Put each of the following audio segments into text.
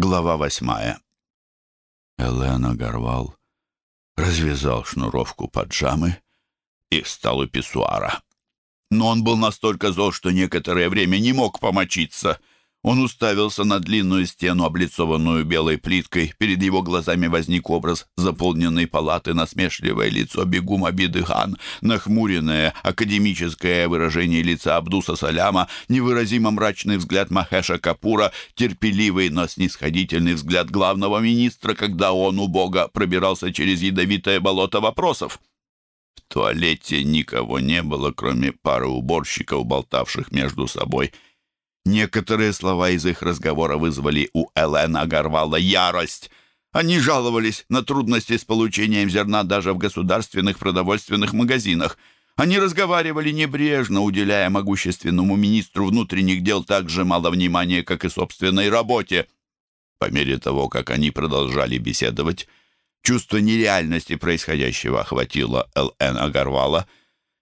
Глава восьмая. Элена Горвал развязал шнуровку поджамы и встал у писсуара. Но он был настолько зол, что некоторое время не мог помочиться. Он уставился на длинную стену, облицованную белой плиткой. Перед его глазами возник образ заполненной палаты, насмешливое лицо бегум Абиды хан, нахмуренное академическое выражение лица Абдуса Саляма, невыразимо мрачный взгляд Махеша Капура, терпеливый, но снисходительный взгляд главного министра, когда он у Бога пробирался через ядовитое болото вопросов. В туалете никого не было, кроме пары уборщиков, болтавших между собой — Некоторые слова из их разговора вызвали у Элена Гарвала ярость. Они жаловались на трудности с получением зерна даже в государственных продовольственных магазинах. Они разговаривали небрежно, уделяя могущественному министру внутренних дел так же мало внимания, как и собственной работе. По мере того, как они продолжали беседовать, чувство нереальности происходящего охватило Л.Н. Агарвала —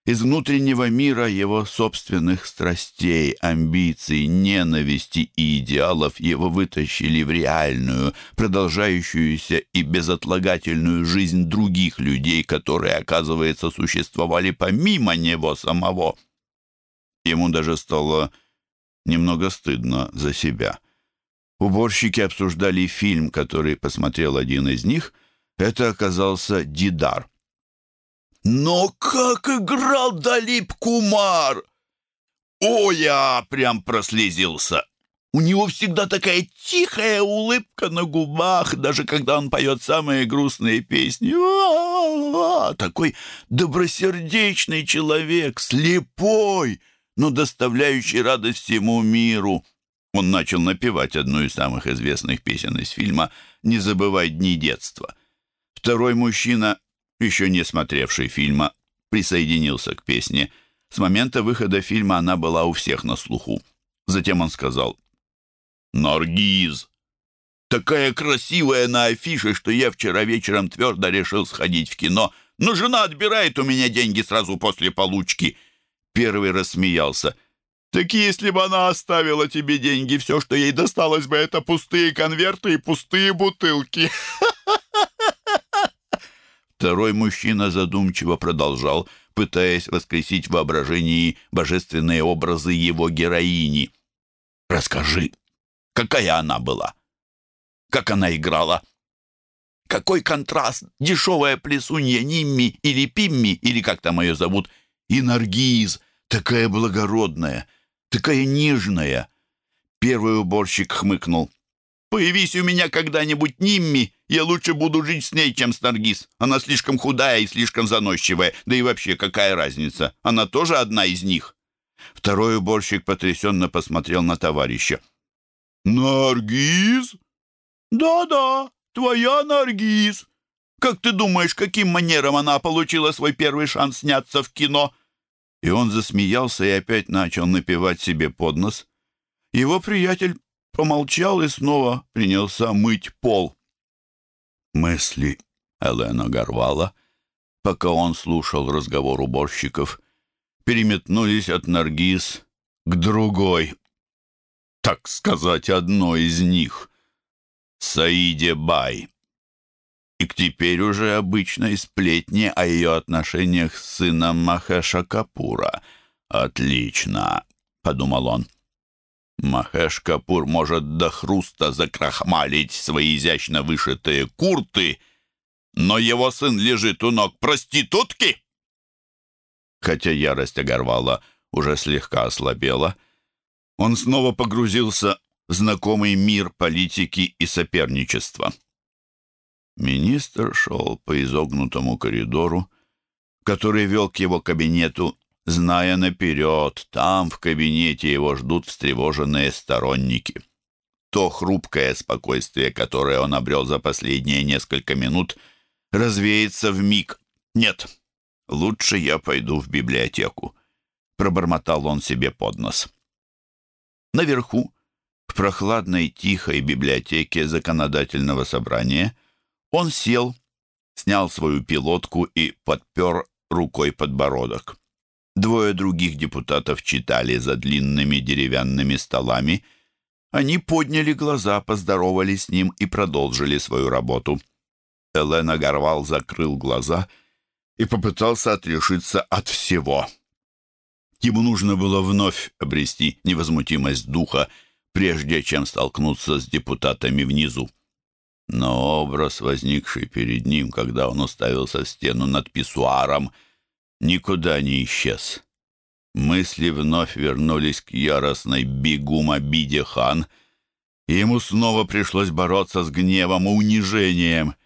из внутреннего мира его собственных страстей, амбиций, ненависти и идеалов его вытащили в реальную, продолжающуюся и безотлагательную жизнь других людей, которые, оказывается, существовали помимо него самого. Ему даже стало немного стыдно за себя. Уборщики обсуждали фильм, который посмотрел один из них. Это оказался «Дидар». Но как играл Далип Кумар! О, я прям прослезился. У него всегда такая тихая улыбка на губах, даже когда он поет самые грустные песни. А -а -а Такой добросердечный человек, слепой, но доставляющий радость всему миру. Он начал напевать одну из самых известных песен из фильма «Не забывай дни детства». Второй мужчина еще не смотревший фильма, присоединился к песне. С момента выхода фильма она была у всех на слуху. Затем он сказал «Наргиз, такая красивая на афише, что я вчера вечером твердо решил сходить в кино, но жена отбирает у меня деньги сразу после получки». Первый рассмеялся. «Так если бы она оставила тебе деньги, все, что ей досталось бы, это пустые конверты и пустые бутылки». Второй мужчина задумчиво продолжал, пытаясь воскресить в воображении божественные образы его героини. «Расскажи, какая она была? Как она играла?» Какой контраст! Дешевая плесунья Нимми или Пимми, или как там ее зовут, и такая благородная, такая нежная. Первый уборщик хмыкнул. Появись у меня когда-нибудь Нимми, я лучше буду жить с ней, чем с Наргиз. Она слишком худая и слишком заносчивая. Да и вообще, какая разница? Она тоже одна из них». Второй уборщик потрясенно посмотрел на товарища. «Наргиз? Да-да, твоя Наргиз. Как ты думаешь, каким манером она получила свой первый шанс сняться в кино?» И он засмеялся и опять начал напевать себе под нос. Его приятель помолчал и снова принялся мыть пол. Мысли Элена Горвала, пока он слушал разговор уборщиков, переметнулись от Наргиз к другой, так сказать, одной из них, Саиде Бай. И к теперь уже обычной сплетни о ее отношениях с сыном Махеша Капура. «Отлично», — подумал он. Махеш Капур может до хруста закрахмалить свои изящно вышитые курты, но его сын лежит у ног проститутки. Хотя ярость Агарвала уже слегка ослабела, он снова погрузился в знакомый мир политики и соперничества. Министр шел по изогнутому коридору, который вел к его кабинету зная наперед, там, в кабинете, его ждут встревоженные сторонники. То хрупкое спокойствие, которое он обрел за последние несколько минут, развеется в миг. «Нет, лучше я пойду в библиотеку», — пробормотал он себе под нос. Наверху, в прохладной тихой библиотеке законодательного собрания, он сел, снял свою пилотку и подпер рукой подбородок. Двое других депутатов читали за длинными деревянными столами. Они подняли глаза, поздоровались с ним и продолжили свою работу. Элена Гарвал закрыл глаза и попытался отрешиться от всего. Ему нужно было вновь обрести невозмутимость духа, прежде чем столкнуться с депутатами внизу. Но образ, возникший перед ним, когда он уставился в стену над писсуаром, никуда не исчез. Мысли вновь вернулись к яростной бегум обиде хан, ему снова пришлось бороться с гневом и унижением —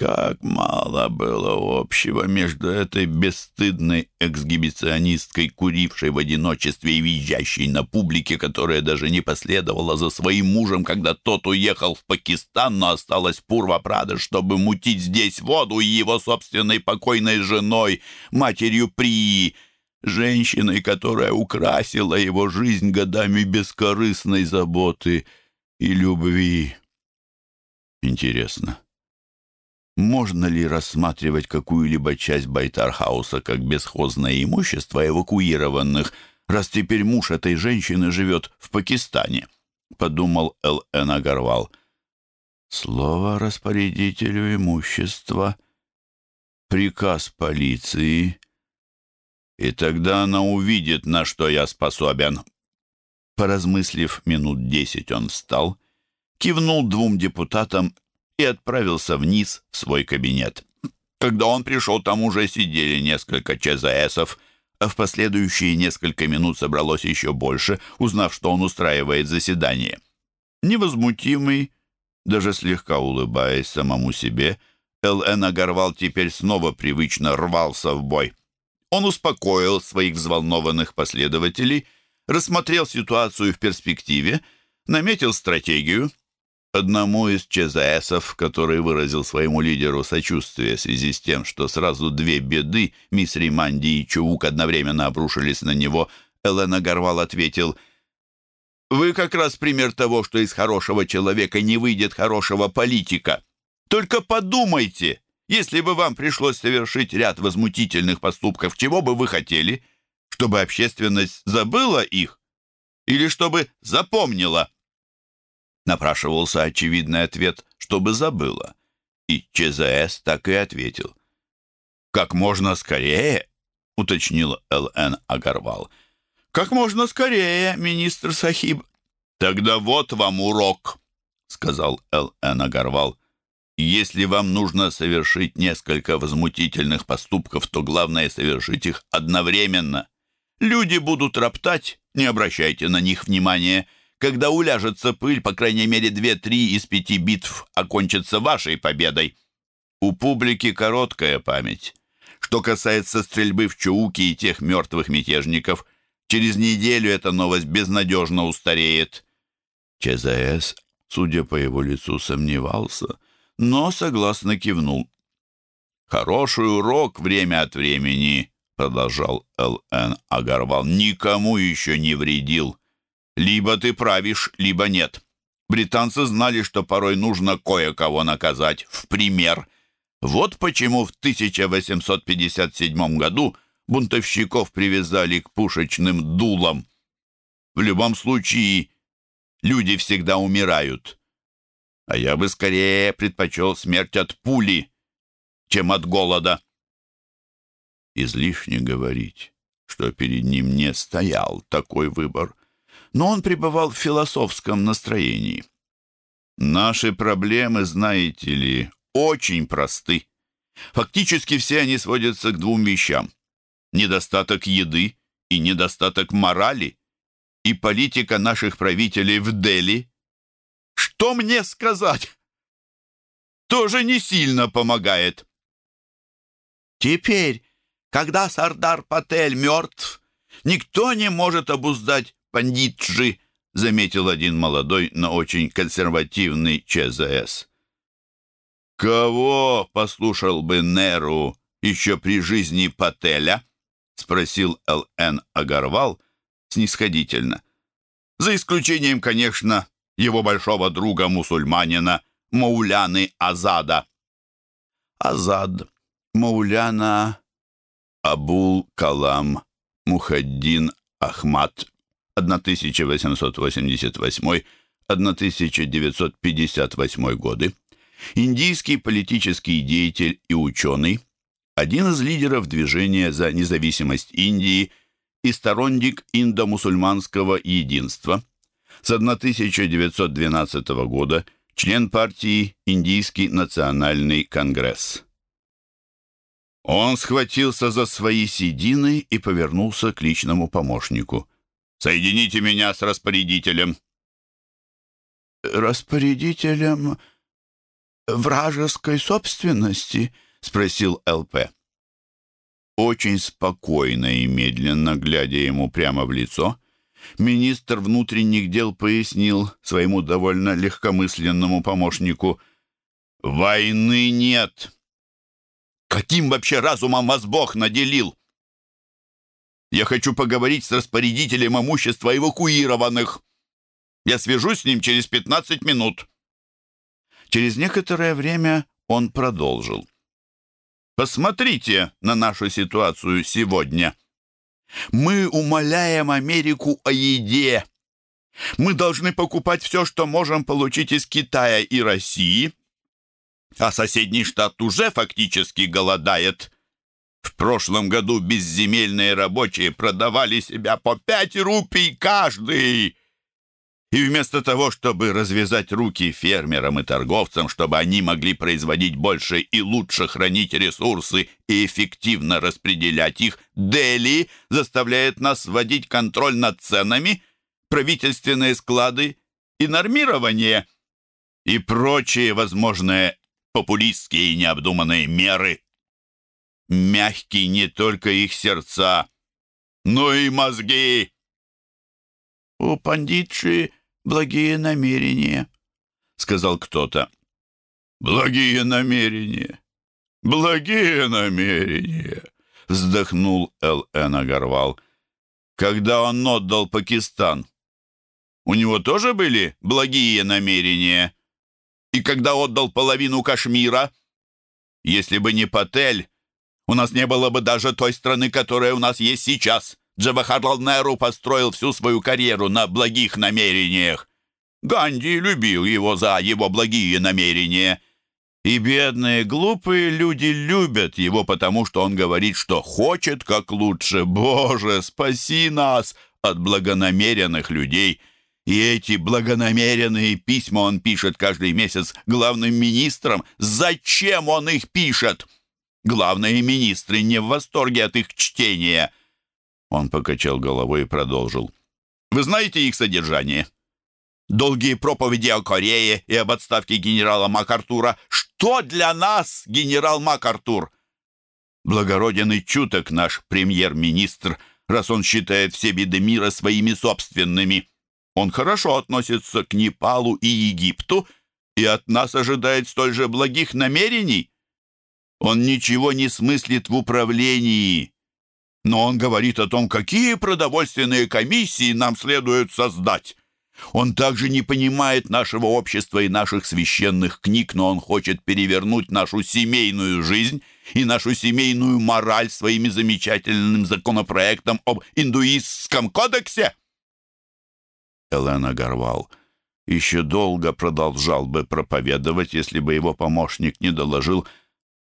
как мало было общего между этой бесстыдной эксгибиционисткой, курившей в одиночестве и визжащей на публике, которая даже не последовала за своим мужем, когда тот уехал в Пакистан, но осталась Пурва Прада, чтобы мутить здесь воду и его собственной покойной женой, матерью Прии, женщиной, которая украсила его жизнь годами бескорыстной заботы и любви. Интересно. Можно ли рассматривать какую-либо часть Байтархауса как бесхозное имущество эвакуированных, раз теперь муж этой женщины живет в Пакистане? Подумал Л.Н. Агарвал. Слово распорядителю имущества, приказ полиции, и тогда она увидит, на что я способен. Поразмыслив минут десять, он встал, кивнул двум депутатам и отправился вниз в свой кабинет. Когда он пришел, там уже сидели несколько ЧЗСов, а в последующие несколько минут собралось еще больше, узнав, что он устраивает заседание. Невозмутимый, даже слегка улыбаясь самому себе, Л.Н. Агарвал теперь снова привычно рвался в бой. Он успокоил своих взволнованных последователей, рассмотрел ситуацию в перспективе, наметил стратегию Одному из ЧЗСов, который выразил своему лидеру сочувствие в связи с тем, что сразу две беды, мисс Риманди и Чуук, одновременно обрушились на него, Элена Горвал ответил, «Вы как раз пример того, что из хорошего человека не выйдет хорошего политика. Только подумайте, если бы вам пришлось совершить ряд возмутительных поступков, чего бы вы хотели? Чтобы общественность забыла их? Или чтобы запомнила?» Напрашивался очевидный ответ, чтобы забыла. И ЧЗС так и ответил. «Как можно скорее?» — уточнил Л.Н. Агарвал. «Как можно скорее, министр Сахиб». «Тогда вот вам урок», — сказал Л.Н. Агарвал. «Если вам нужно совершить несколько возмутительных поступков, то главное совершить их одновременно. Люди будут роптать, не обращайте на них внимания». Когда уляжется пыль, по крайней мере, две-три из пяти битв окончатся вашей победой. У публики короткая память. Что касается стрельбы в Чууке и тех мертвых мятежников, через неделю эта новость безнадежно устареет. ЧЗС, судя по его лицу, сомневался, но согласно кивнул. «Хороший урок время от времени», — продолжал Л.Н. Агарвал, — «никому еще не вредил». Либо ты правишь, либо нет. Британцы знали, что порой нужно кое-кого наказать, в пример. Вот почему в 1857 году бунтовщиков привязали к пушечным дулам. В любом случае, люди всегда умирают. А я бы скорее предпочел смерть от пули, чем от голода. Излишне говорить, что перед ним не стоял такой выбор но он пребывал в философском настроении. «Наши проблемы, знаете ли, очень просты. Фактически все они сводятся к двум вещам. Недостаток еды и недостаток морали. И политика наших правителей в Дели. Что мне сказать? Тоже не сильно помогает. Теперь, когда Сардар Патель мертв, никто не может обуздать пандитджи», — заметил один молодой, но очень консервативный ЧЗС. «Кого послушал бы Неру еще при жизни Пателя?» — спросил Л.Н. Агарвал снисходительно. «За исключением, конечно, его большого друга-мусульманина Мауляны Азада». Азад, Мауляна, Абул Калам, Мухаддин Ахмад 1888 1958 годы, индийский политический деятель и ученый, один из лидеров движения за независимость Индии и сторонник индо-мусульманского единства. С 1912 года член партии Индийский национальный конгресс. Он схватился за свои седины и повернулся к личному помощнику. «Соедините меня с распорядителем». «Распорядителем вражеской собственности?» — спросил ЛП. Очень спокойно и медленно, глядя ему прямо в лицо, министр внутренних дел пояснил своему довольно легкомысленному помощнику «Войны нет». Каким вообще разумом вас Бог наделил? Я хочу поговорить с распорядителем имущества эвакуированных. Я свяжусь с ним через 15 минут». Через некоторое время он продолжил. «Посмотрите на нашу ситуацию сегодня. Мы умоляем Америку о еде. Мы должны покупать все, что можем получить из Китая и России, а соседний штат уже фактически голодает. В прошлом году безземельные рабочие продавали себя по пять рупий каждый. И вместо того, чтобы развязать руки фермерам и торговцам, чтобы они могли производить больше и лучше хранить ресурсы и эффективно распределять их, Дели заставляет нас вводить контроль над ценами, правительственные склады и нормирование и прочие возможные популистские и необдуманные меры. Мягкие не только их сердца, но и мозги. «У пандитши благие намерения», — сказал кто-то. «Благие намерения, благие намерения», — вздохнул Л.Н. Агарвал. «Когда он отдал Пакистан, у него тоже были благие намерения?» и когда отдал половину Кашмира. Если бы не Патель, у нас не было бы даже той страны, которая у нас есть сейчас. Джавахарлал Неру построил всю свою карьеру на благих намерениях. Ганди любил его за его благие намерения. И бедные, глупые люди любят его, потому что он говорит, что хочет как лучше. Боже, спаси нас от благонамеренных людей!» И эти благонамеренные письма он пишет каждый месяц главным министрам. Зачем он их пишет? Главные министры не в восторге от их чтения. Он покачал головой и продолжил. Вы знаете их содержание? Долгие проповеди о Корее и об отставке генерала МакАртура. Что для нас генерал МакАртур? Благороден и чуток наш премьер-министр, раз он считает все беды мира своими собственными. Он хорошо относится к Непалу и Египту и от нас ожидает столь же благих намерений. Он ничего не смыслит в управлении, но он говорит о том, какие продовольственные комиссии нам следует создать. Он также не понимает нашего общества и наших священных книг, но он хочет перевернуть нашу семейную жизнь и нашу семейную мораль своими замечательным законопроектом об индуистском кодексе. Элена Гарвал еще долго продолжал бы проповедовать, если бы его помощник не доложил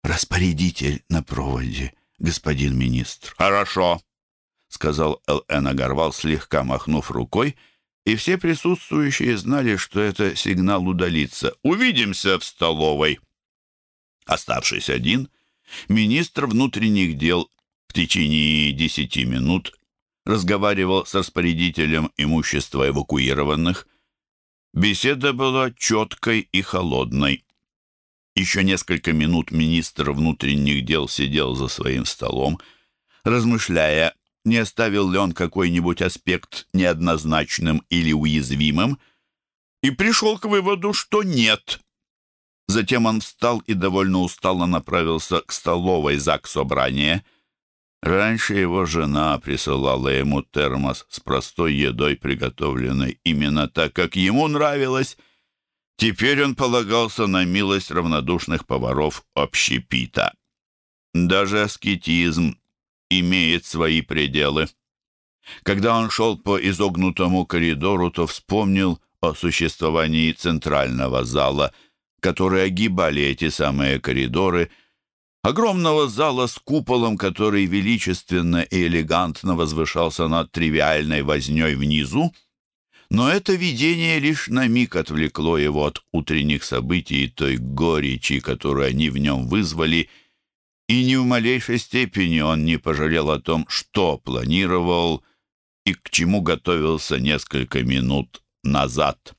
«Распорядитель на проводе, господин министр». «Хорошо», — сказал Элена Гарвал, слегка махнув рукой, и все присутствующие знали, что это сигнал удалиться. «Увидимся в столовой». Оставшись один, министр внутренних дел в течение десяти минут разговаривал с распорядителем имущества эвакуированных. Беседа была четкой и холодной. Еще несколько минут министр внутренних дел сидел за своим столом, размышляя, не оставил ли он какой-нибудь аспект неоднозначным или уязвимым, и пришел к выводу, что нет. Затем он встал и довольно устало направился к столовой ЗАГС собрания — Раньше его жена присылала ему термос с простой едой, приготовленной именно так, как ему нравилось. Теперь он полагался на милость равнодушных поваров общепита. Даже аскетизм имеет свои пределы. Когда он шел по изогнутому коридору, то вспомнил о существовании центрального зала, которые огибали эти самые коридоры, огромного зала с куполом, который величественно и элегантно возвышался над тривиальной вознёй внизу, но это видение лишь на миг отвлекло его от утренних событий и той горечи, которую они в нем вызвали, и ни в малейшей степени он не пожалел о том, что планировал и к чему готовился несколько минут назад.